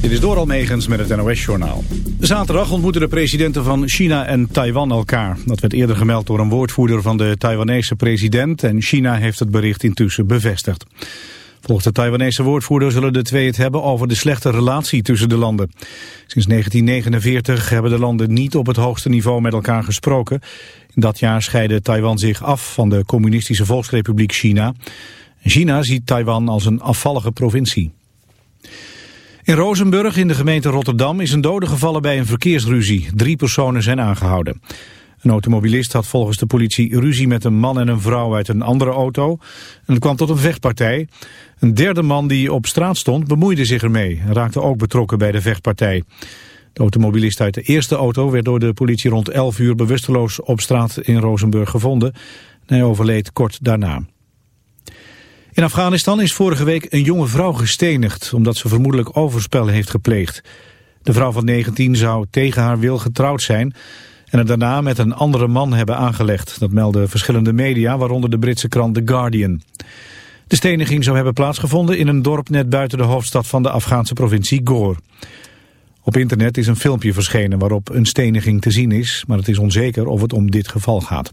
Dit is door Almegens met het NOS-journaal. Zaterdag ontmoeten de presidenten van China en Taiwan elkaar. Dat werd eerder gemeld door een woordvoerder van de Taiwanese president... en China heeft het bericht intussen bevestigd. Volgens de Taiwanese woordvoerder zullen de twee het hebben over de slechte relatie tussen de landen. Sinds 1949 hebben de landen niet op het hoogste niveau met elkaar gesproken. In dat jaar scheidde Taiwan zich af van de communistische volksrepubliek China. China ziet Taiwan als een afvallige provincie. In Rozenburg in de gemeente Rotterdam is een dode gevallen bij een verkeersruzie. Drie personen zijn aangehouden. Een automobilist had volgens de politie ruzie met een man en een vrouw uit een andere auto. En het kwam tot een vechtpartij. Een derde man die op straat stond bemoeide zich ermee en raakte ook betrokken bij de vechtpartij. De automobilist uit de eerste auto werd door de politie rond 11 uur bewusteloos op straat in Rozenburg gevonden. En hij overleed kort daarna. In Afghanistan is vorige week een jonge vrouw gestenigd omdat ze vermoedelijk overspel heeft gepleegd. De vrouw van 19 zou tegen haar wil getrouwd zijn en het daarna met een andere man hebben aangelegd. Dat melden verschillende media, waaronder de Britse krant The Guardian. De steniging zou hebben plaatsgevonden in een dorp net buiten de hoofdstad van de Afghaanse provincie Gore. Op internet is een filmpje verschenen waarop een steniging te zien is, maar het is onzeker of het om dit geval gaat.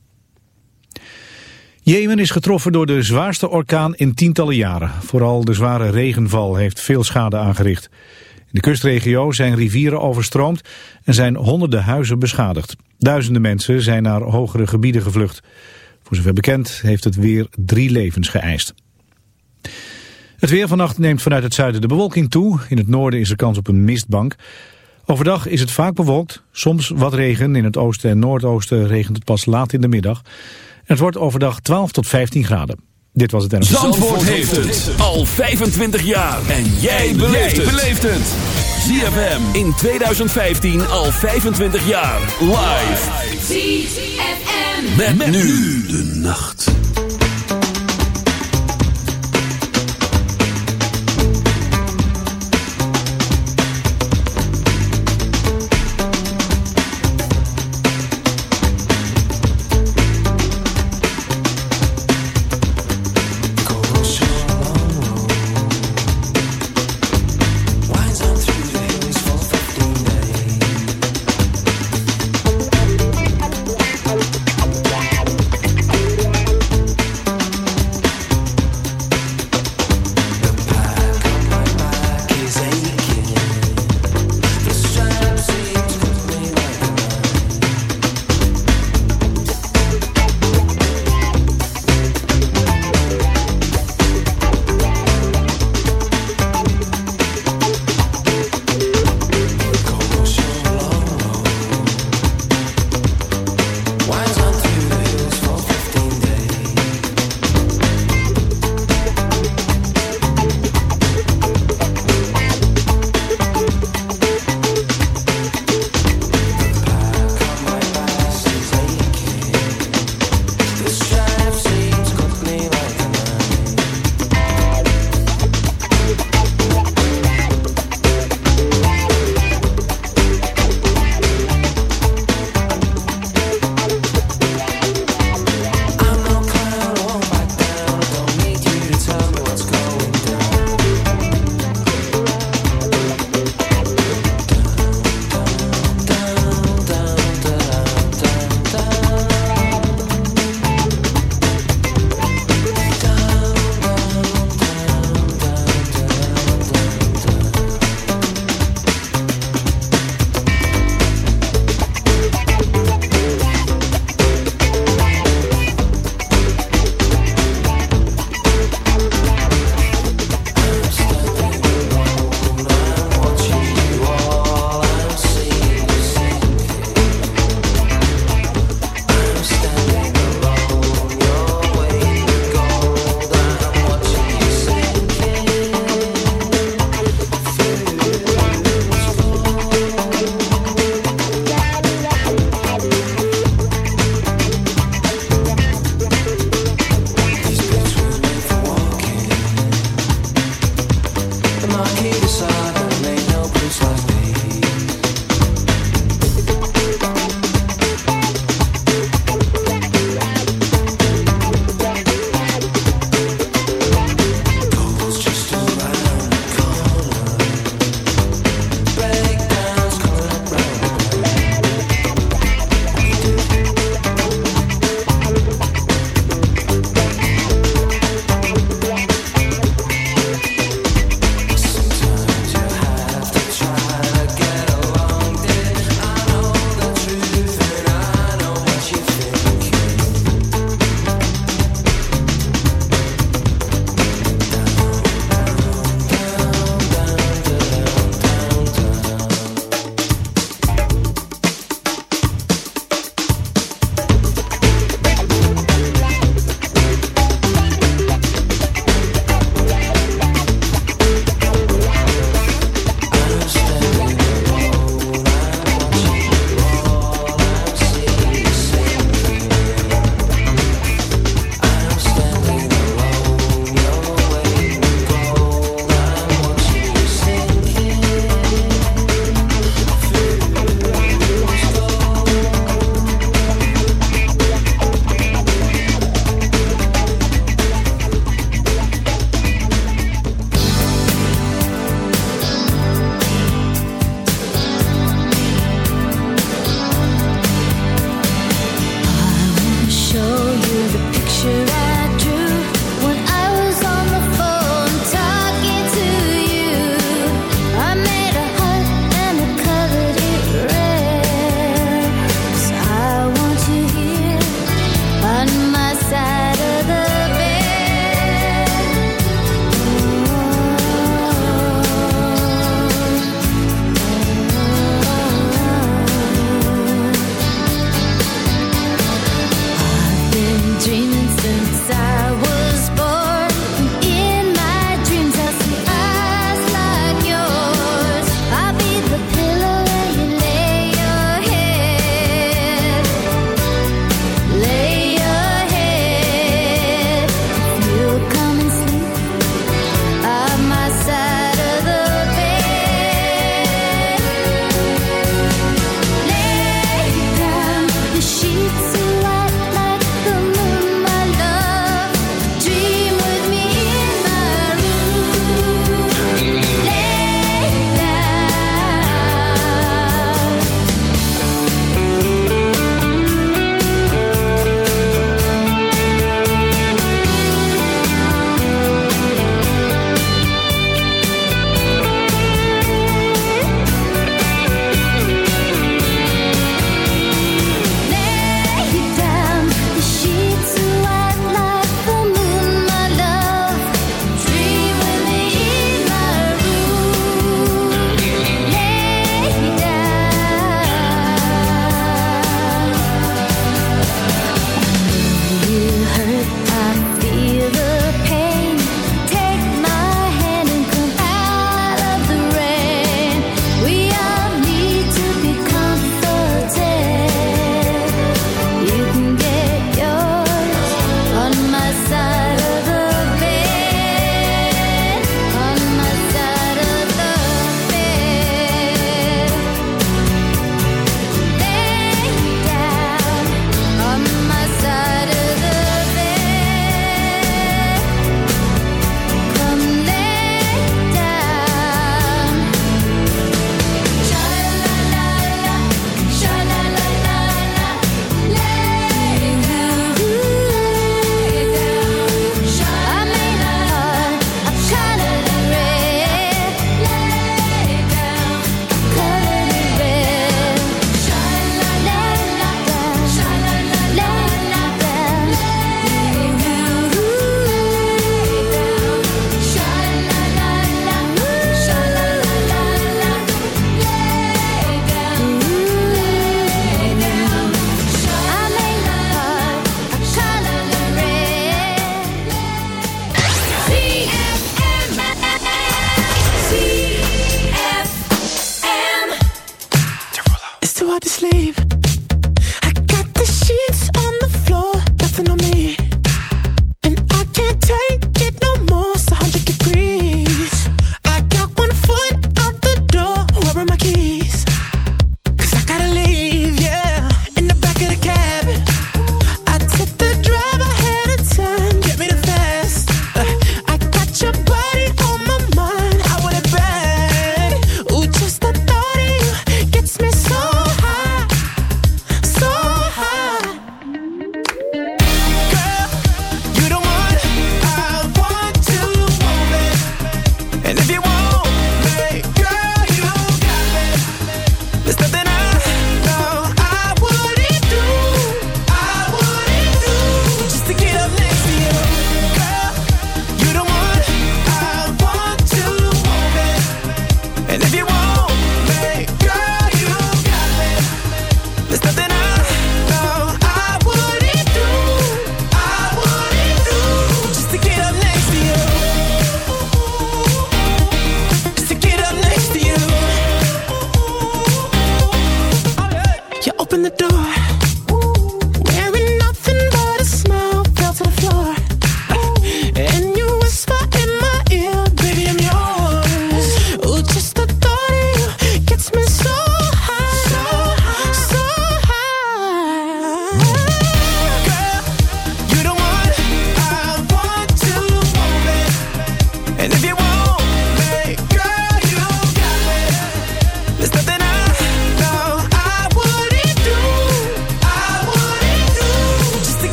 Jemen is getroffen door de zwaarste orkaan in tientallen jaren. Vooral de zware regenval heeft veel schade aangericht. In de kustregio zijn rivieren overstroomd en zijn honderden huizen beschadigd. Duizenden mensen zijn naar hogere gebieden gevlucht. Voor zover bekend heeft het weer drie levens geëist. Het weer vannacht neemt vanuit het zuiden de bewolking toe. In het noorden is er kans op een mistbank. Overdag is het vaak bewolkt, soms wat regen. In het oosten en noordoosten regent het pas laat in de middag. Het wordt overdag 12 tot 15 graden. Dit was het NOS. Zandvoort, heeft het al 25 jaar. En jij beleeft het. ZFM in 2015 al 25 jaar. Live. ZFM. Met, met nu de nacht.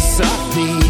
softy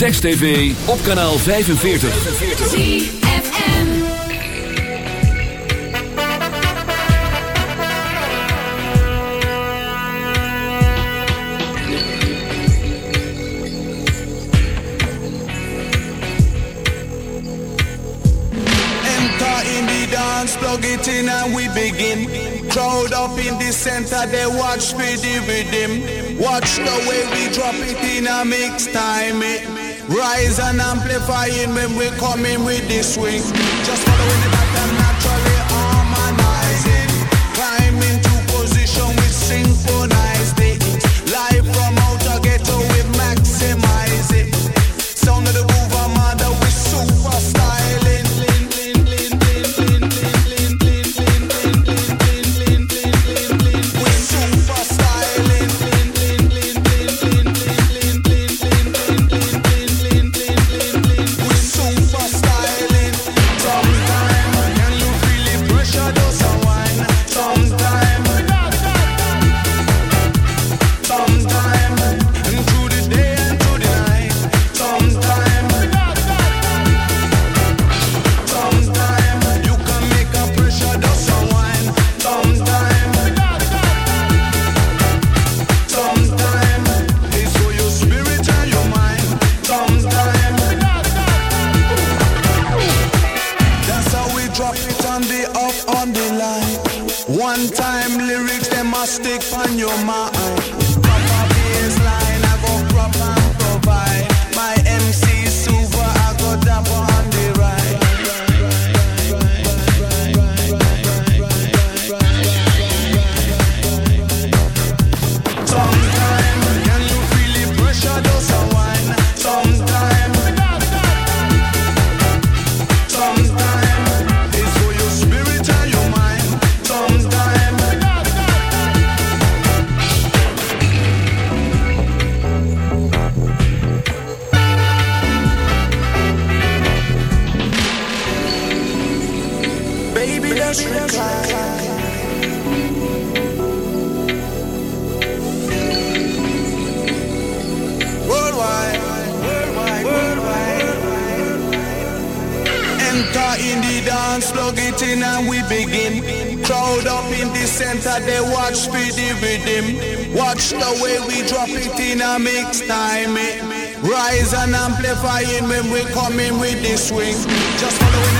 Text TV, op kanaal 45. ZFM Enter in the dance, plug it in and we begin. Crowd up in the center, they watch for the rhythm. Watch the way we drop it in a mix time. It. Rise and amplifying when we come in with this swing. Just following the pattern naturally Watch the way we drop it in a mix time. Rise and amplify it when we coming with this swing. Just following.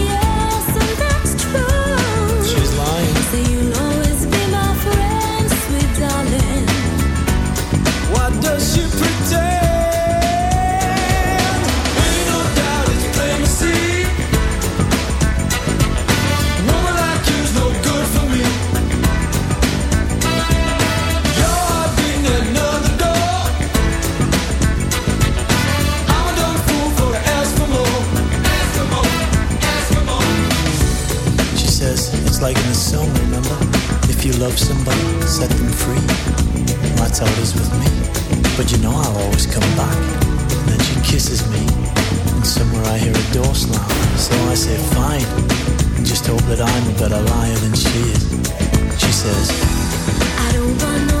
Like in the song, remember? If you love somebody, set them free. Well, that's how with me. But you know I'll always come back. And then she kisses me. And somewhere I hear a door slam. So I say, fine. And just hope that I'm a better liar than she is. She says, I don't want no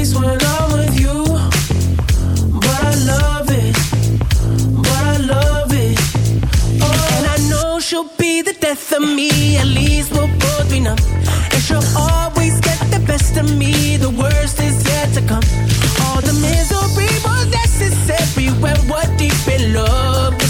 when I'm with you. But I love it, but I love it. Oh, and I know she'll be the death of me. At least we'll both be. And she'll always get the best of me. The worst is yet to come. All the misery was necessary we're deep in love.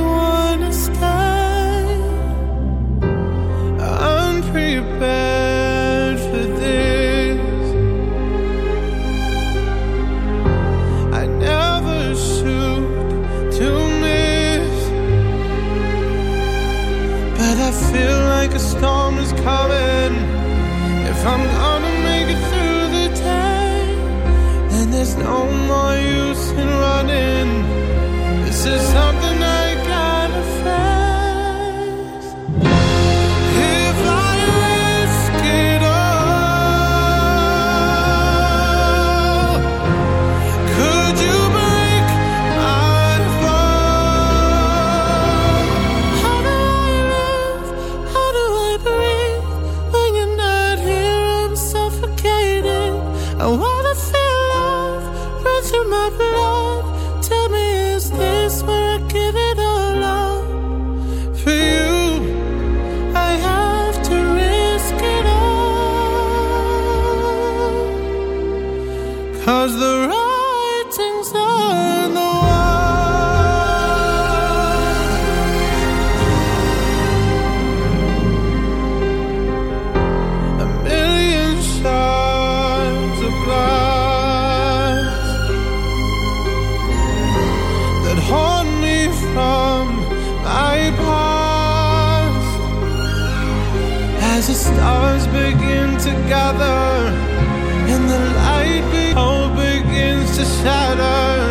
stars begin to gather and the light be- all begins to shatter.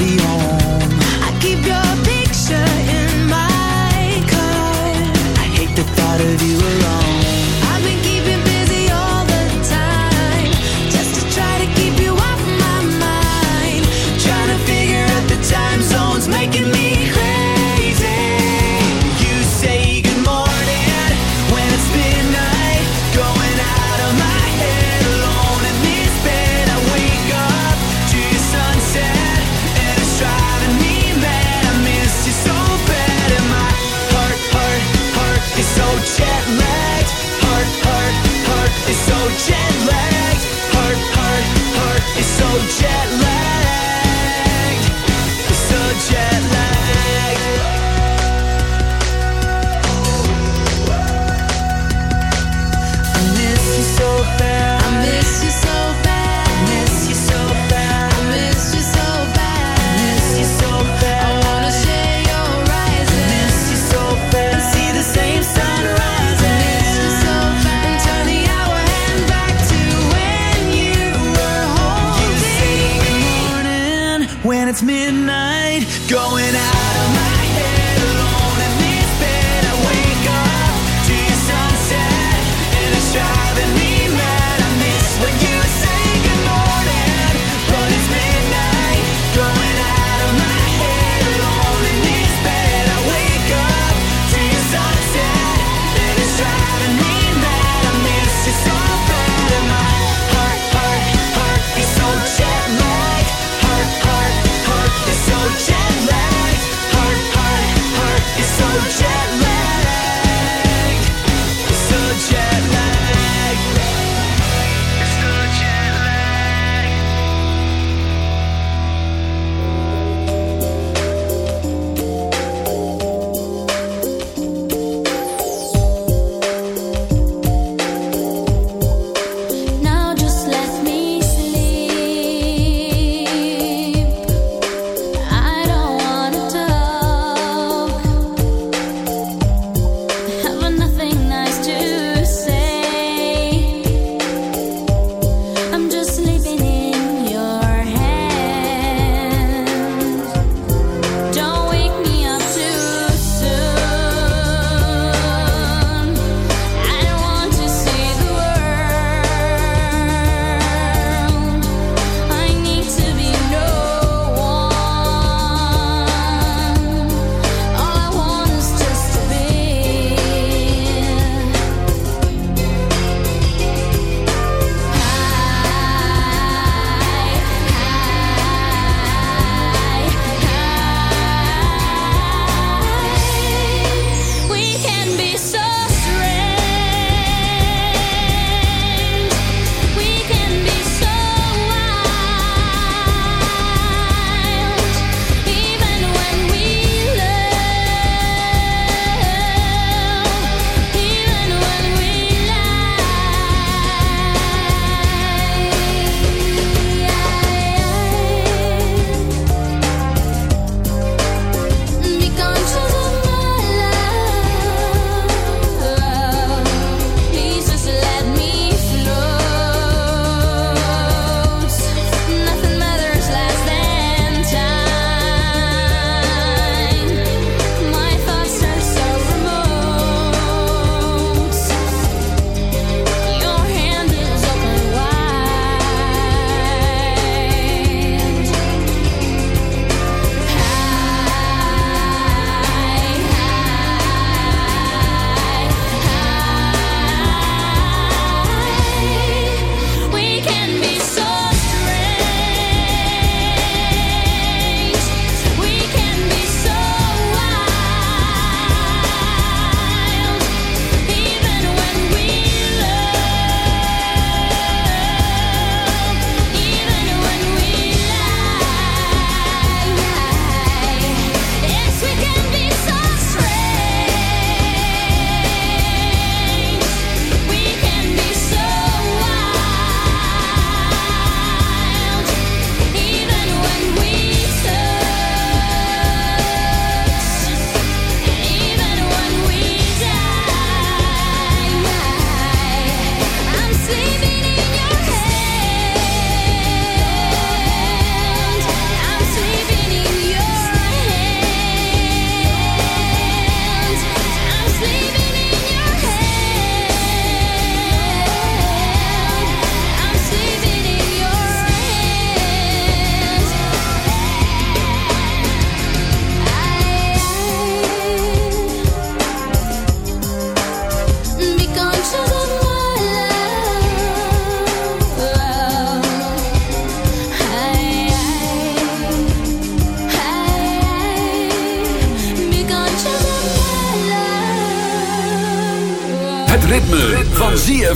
the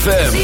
ZFM.